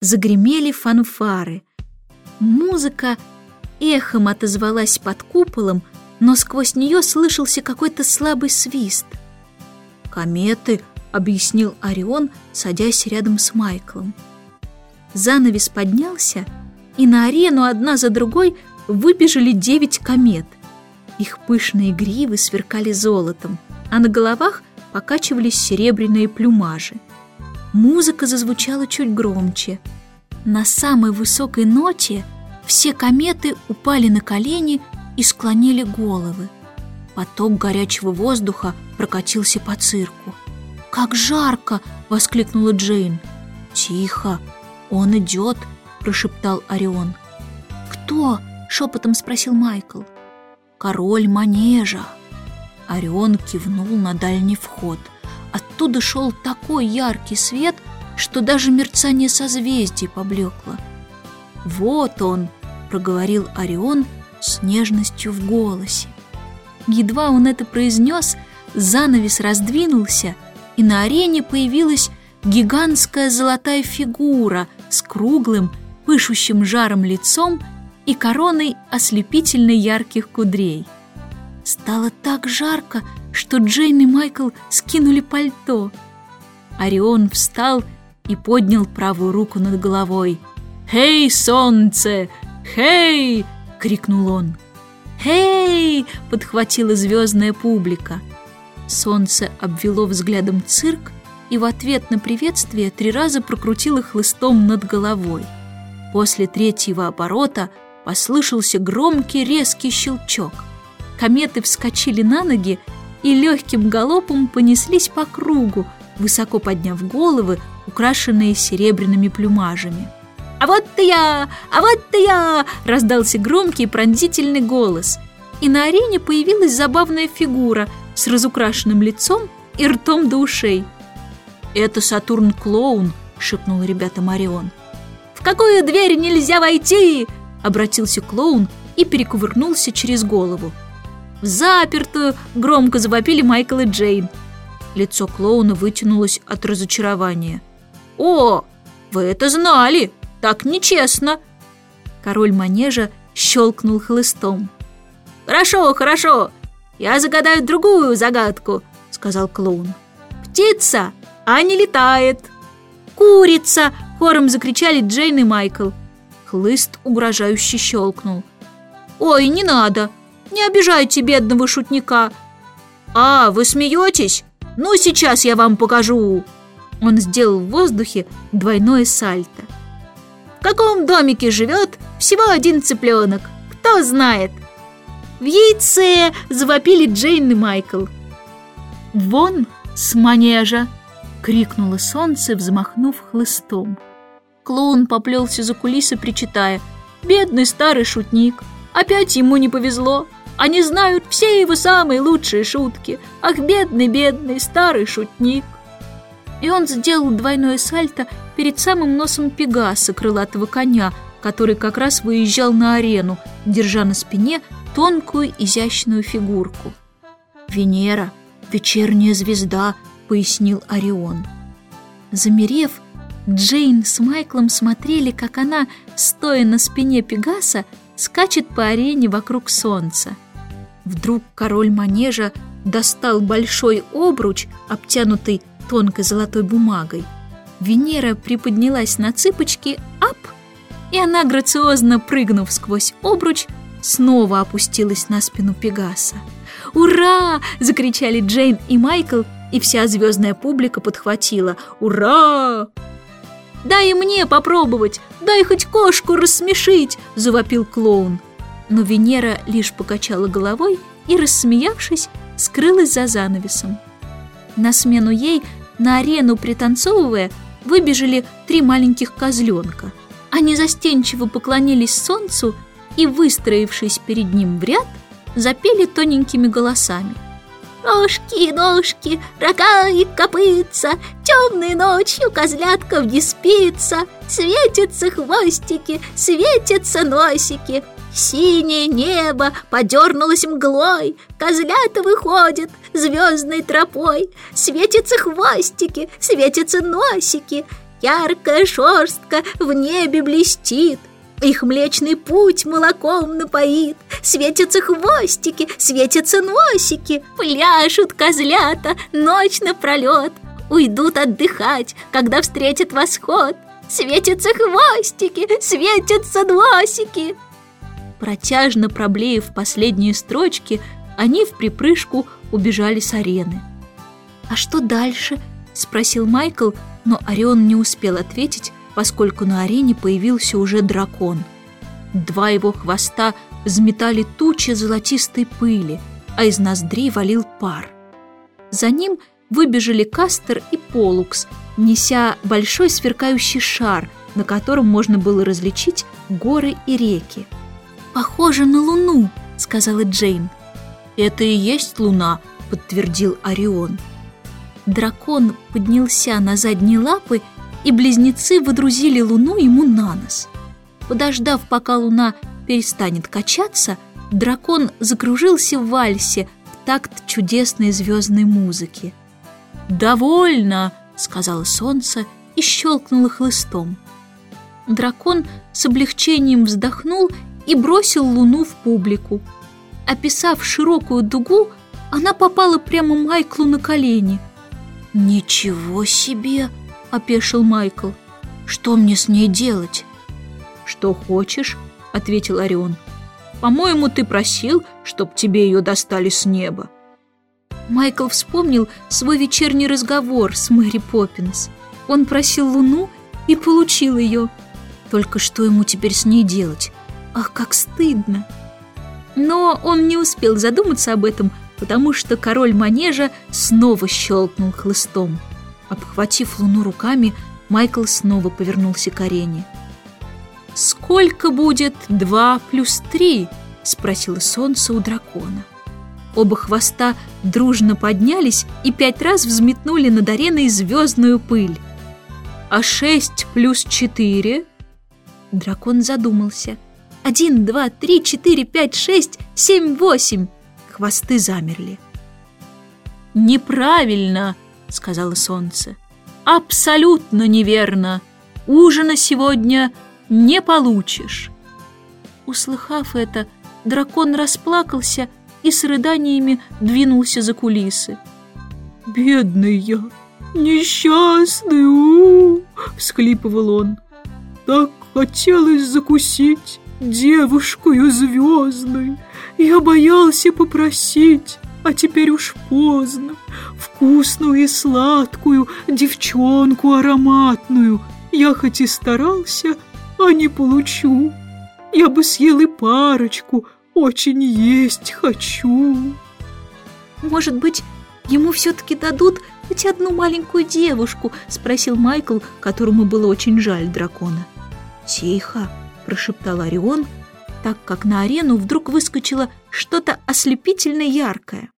загремели фанфары. Музыка эхом отозвалась под куполом, но сквозь нее слышался какой-то слабый свист. «Кометы», — объяснил Орион, садясь рядом с Майклом. Занавес поднялся, и на арену одна за другой выбежали девять комет. Их пышные гривы сверкали золотом, а на головах покачивались серебряные плюмажи. Музыка зазвучала чуть громче. На самой высокой ноте все кометы упали на колени и склонили головы. Поток горячего воздуха прокатился по цирку. «Как жарко!» — воскликнула Джейн. «Тихо! Он идет!» — прошептал Орион. «Кто?» — шепотом спросил Майкл. «Король манежа!» Орион кивнул на дальний вход — Оттуда шел такой яркий свет, что даже мерцание созвездий поблекло. «Вот он!» — проговорил Орион с нежностью в голосе. Едва он это произнес, занавес раздвинулся, и на арене появилась гигантская золотая фигура с круглым, пышущим жаром лицом и короной ослепительно ярких кудрей. Стало так жарко, что Джейн и Майкл скинули пальто. Орион встал и поднял правую руку над головой. «Хей, солнце! Хей!» — крикнул он. «Хей!» — подхватила звездная публика. Солнце обвело взглядом цирк и в ответ на приветствие три раза прокрутило хлыстом над головой. После третьего оборота послышался громкий резкий щелчок. Кометы вскочили на ноги и легким галопом понеслись по кругу, высоко подняв головы, украшенные серебряными плюмажами. «А вот ты я! А вот ты я!» — раздался громкий пронзительный голос. И на арене появилась забавная фигура с разукрашенным лицом и ртом до ушей. «Это Сатурн-клоун!» — шепнул ребята Марион. «В какую дверь нельзя войти?» — обратился клоун и перекувырнулся через голову. «В запертую!» — громко завопили Майкл и Джейн. Лицо клоуна вытянулось от разочарования. «О, вы это знали! Так нечестно!» Король манежа щелкнул хлыстом. «Хорошо, хорошо! Я загадаю другую загадку!» — сказал клоун. «Птица, а не летает!» «Курица!» — хором закричали Джейн и Майкл. Хлыст угрожающе щелкнул. «Ой, не надо!» Не обижайте бедного шутника. А, вы смеетесь? Ну, сейчас я вам покажу. Он сделал в воздухе двойное сальто. В каком домике живет всего один цыпленок? Кто знает? В яйце завопили Джейн и Майкл. Вон с манежа! крикнуло солнце, взмахнув хлыстом. Клоун поплелся за кулисы, причитая. «Бедный старый шутник! Опять ему не повезло!» Они знают все его самые лучшие шутки. Ах, бедный, бедный, старый шутник. И он сделал двойное сальто перед самым носом Пегаса, крылатого коня, который как раз выезжал на арену, держа на спине тонкую изящную фигурку. «Венера, вечерняя звезда», — пояснил Орион. Замерев, Джейн с Майклом смотрели, как она, стоя на спине Пегаса, скачет по арене вокруг солнца. Вдруг король манежа достал большой обруч, обтянутый тонкой золотой бумагой. Венера приподнялась на цыпочки, ап, и она, грациозно прыгнув сквозь обруч, снова опустилась на спину Пегаса. «Ура!» – закричали Джейн и Майкл, и вся звездная публика подхватила. «Ура!» «Дай мне попробовать! Дай хоть кошку рассмешить!» – завопил клоун но Венера лишь покачала головой и, рассмеявшись, скрылась за занавесом. На смену ей, на арену пританцовывая, выбежали три маленьких козленка. Они застенчиво поклонились солнцу и, выстроившись перед ним в ряд, запели тоненькими голосами. Ножки, ножки, рога и копытца, Темной ночью козлятков не спится, Светятся хвостики, светятся носики, Синее небо подернулось мглой, Козлята выходят звездной тропой, Светятся хвостики, светятся носики, Яркая шерстка в небе блестит, их млечный путь молоком напоит. Светятся хвостики, светятся носики. Пляшут козлята ночь напролет Уйдут отдыхать, когда встретят восход. Светятся хвостики, светятся носики Протяжно проблеев последние строчки Они в припрыжку убежали с арены «А что дальше?» — спросил Майкл, но Орион не успел ответить, поскольку на арене появился уже дракон. Два его хвоста взметали тучи золотистой пыли, а из ноздрей валил пар. За ним выбежали Кастер и Полукс, неся большой сверкающий шар, на котором можно было различить горы и реки. «Похоже на Луну», — сказала Джейн. «Это и есть Луна», — подтвердил Орион. Дракон поднялся на задние лапы и близнецы водрузили луну ему на нос. Подождав, пока луна перестанет качаться, дракон закружился в вальсе в такт чудесной звездной музыки. «Довольно!» — сказала солнце и щелкнуло хлыстом. Дракон с облегчением вздохнул и бросил луну в публику. Описав широкую дугу, она попала прямо Майклу на колени. «Ничего себе!» — опешил Майкл. «Что мне с ней делать?» «Что хочешь», — ответил Орион. «По-моему, ты просил, чтоб тебе ее достали с неба». Майкл вспомнил свой вечерний разговор с Мэри Поппинс. Он просил Луну и получил ее. Только что ему теперь с ней делать? Ах, как стыдно! Но он не успел задуматься об этом, потому что король манежа снова щелкнул хлыстом. Обхватив луну руками, Майкл снова повернулся к арене. «Сколько будет два плюс три?» — спросило солнце у дракона. Оба хвоста дружно поднялись и пять раз взметнули над ареной звездную пыль. «А шесть плюс четыре?» Дракон задумался. «Один, два, три, четыре, пять, шесть, семь, восемь!» Хвосты замерли. «Неправильно!» — сказала солнце. «Абсолютно неверно! Ужина сегодня не получишь!» Услыхав это, дракон расплакался и с рыданиями двинулся за кулисы. «Бедный я, несчастный, у, -у, -у всхлипывал он. «Так хотелось закусить девушкою звездной, я боялся попросить, а теперь уж поздно. Вкусную и сладкую девчонку ароматную я хоть и старался, а не получу. Я бы съел и парочку, очень есть хочу. Может быть, ему все-таки дадут хоть одну маленькую девушку? Спросил Майкл, которому было очень жаль дракона. Тихо, прошептал Орион, так как на арену вдруг выскочило что-то ослепительно яркое.